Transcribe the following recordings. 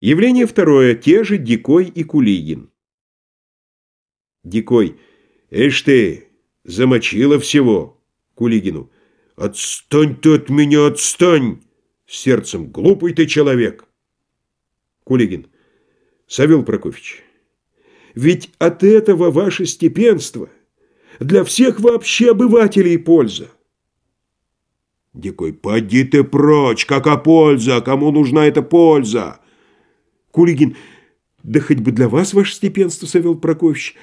Явление второе. Те же Дикой и Кулигин. Дикой. Эш ты, замочила всего. Кулигину. Отстань ты от меня, отстань! сердцем. Глупый ты человек. Кулигин. Савел Прокофьевич, ведь от этого ваше степенство для всех вообще обывателей польза. Дикой, поди ты прочь, какая польза, кому нужна эта польза? Кулигин, да хоть бы для вас, ваше степенство, Савел Прокофьевич.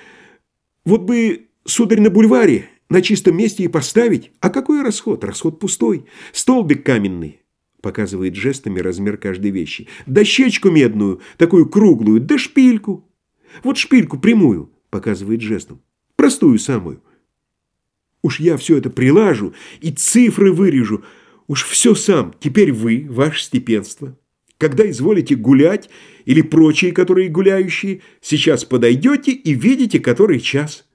Вот бы, сударь, на бульваре, на чистом месте и поставить. А какой расход? Расход пустой. Столбик каменный. Показывает жестами размер каждой вещи. Дощечку медную, такую круглую, да шпильку. Вот шпильку прямую, показывает жестом. Простую самую. Уж я все это прилажу и цифры вырежу. Уж все сам. Теперь вы, ваше степенство. Когда изволите гулять, или прочие, которые гуляющие, сейчас подойдете и видите, который час.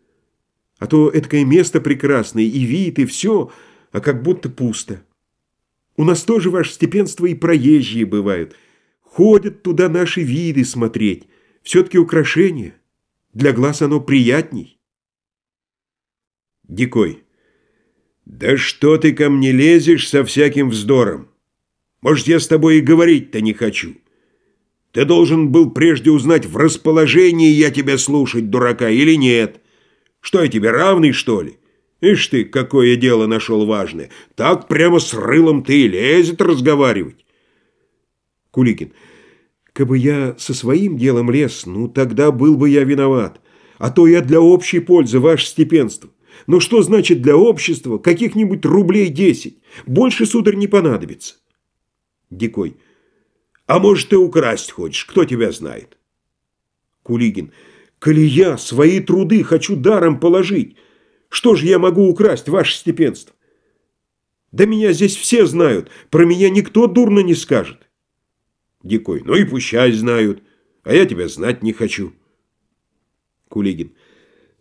А то этакое место прекрасное, и вид, и все, а как будто пусто. У нас тоже ваше степенство и проезжие бывают. Ходят туда наши виды смотреть. Все-таки украшение. Для глаз оно приятней. Дикой. Да что ты ко мне лезешь со всяким вздором? Может, я с тобой и говорить-то не хочу. Ты должен был прежде узнать, в расположении я тебя слушать, дурака, или нет. Что я тебе, равный, что ли? Ишь ты, какое дело нашел важное. Так прямо с рылом ты и лезет разговаривать. Куликин. Кабы я со своим делом лез, ну тогда был бы я виноват. А то я для общей пользы, ваше степенство. Но что значит для общества каких-нибудь рублей десять? Больше, сударь, не понадобится. Дикой. А может, ты украсть хочешь, кто тебя знает? Кулигин. Коли я свои труды хочу даром положить, что же я могу украсть, ваше степенство? Да меня здесь все знают, про меня никто дурно не скажет. Дикой. Ну и пущай знают, а я тебя знать не хочу. Кулигин.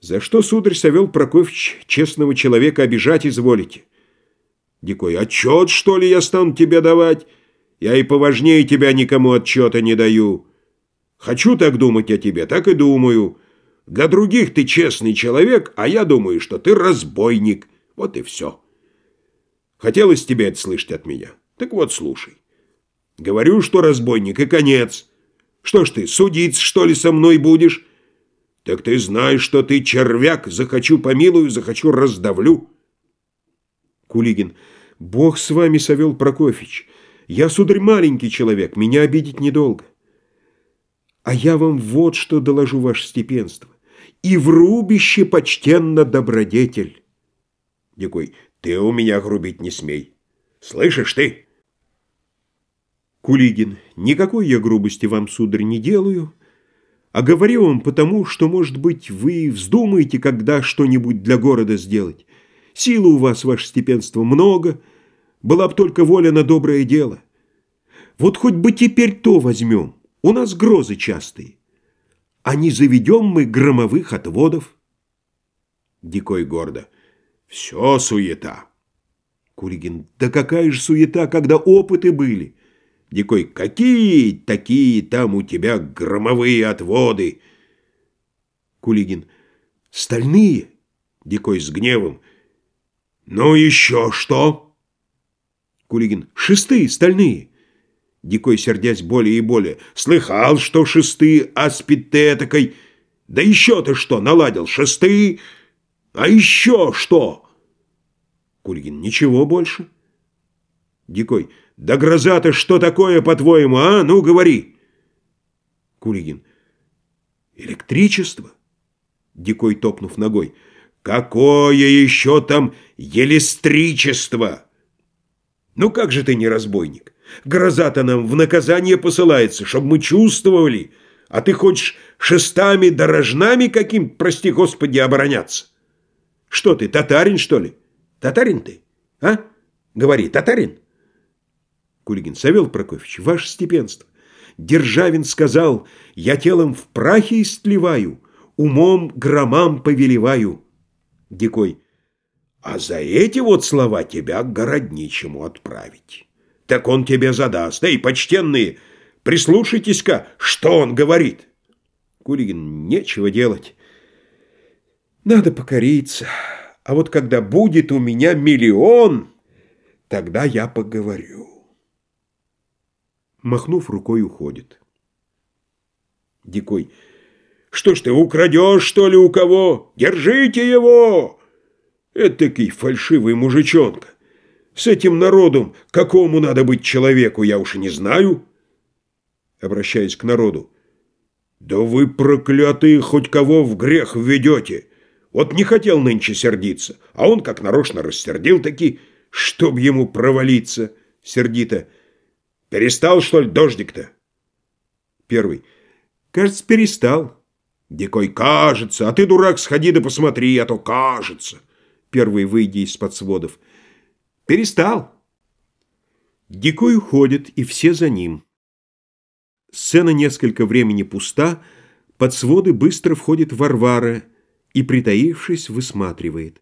За что, сударь Савел Прокофьевич, честного человека обижать изволите? Дикой. Отчет, что ли, я стану тебе давать? Я и поважнее тебя никому отчета не даю. Хочу так думать о тебе, так и думаю. Для других ты честный человек, а я думаю, что ты разбойник. Вот и все. Хотелось тебе это слышать от меня. Так вот, слушай. Говорю, что разбойник, и конец. Что ж ты, судиться, что ли, со мной будешь? Так ты знаешь, что ты червяк, захочу помилую, захочу раздавлю. Кулигин. Бог с вами, Савел Прокофьевич. Я, сударь, маленький человек, меня обидеть недолго. А я вам вот что доложу, ваше степенство. И в рубище почтенно добродетель. Дикой, ты у меня грубить не смей. Слышишь ты? Кулигин, никакой я грубости вам, сударь, не делаю, а говорю вам потому, что, может быть, вы вздумаете когда что-нибудь для города сделать. Силы у вас, ваше степенство, много, — была б только воля на доброе дело. Вот хоть бы теперь то возьмем. У нас грозы частые. А не заведем мы громовых отводов. Дикой гордо. Все суета. Куригин. Да какая же суета, когда опыты были? Дикой. Какие такие там у тебя громовые отводы? Кулигин. Стальные. Дикой с гневом. Ну еще что? Кулигин. Шестые, стальные. Дикой, сердясь более и более. Слыхал, что шестые, аспид ты этакой. Да еще ты что, наладил? Шестые? А еще что? Кулигин. Ничего больше. Дикой. Да гроза-то что такое, по-твоему, а? Ну, говори. Кулигин. Электричество. Дикой, топнув ногой. Какое еще там елестричество? Ну как же ты не разбойник? Гроза-то нам в наказание посылается, чтобы мы чувствовали, а ты хочешь шестами дорожнами каким, прости господи, обороняться? Что ты, татарин, что ли? Татарин ты? А? Говори, татарин? Кулигин, Савел Прокофьевич, ваше степенство. Державин сказал, я телом в прахе истлеваю, умом громам повелеваю. Дикой, а за эти вот слова тебя к городничему отправить. Так он тебе задаст. Эй, почтенные, Прислушайтесь-ка, что он говорит. Кулигин, нечего делать. Надо покориться. А вот когда будет у меня миллион, тогда я поговорю. Махнув рукой, уходит. Дикой. Что ж ты, украдешь, что ли, у кого? Держите его! Этакий фальшивый мужичонка. С этим народом какому надо быть человеку, я уж не знаю. Обращаясь к народу. Да вы, проклятые, хоть кого в грех введете. Вот не хотел нынче сердиться, а он как нарочно рассердил таки, чтоб ему провалиться. Сердито. Перестал, что ли, дождик-то? Первый. Кажется, перестал. Дикой, кажется, а ты, дурак, сходи да посмотри, а то кажется. Первый, выйдя из-под сводов. Перестал. Дикой уходит, и все за ним. Сцена несколько времени пуста, под своды быстро входит Варвара и, притаившись, высматривает.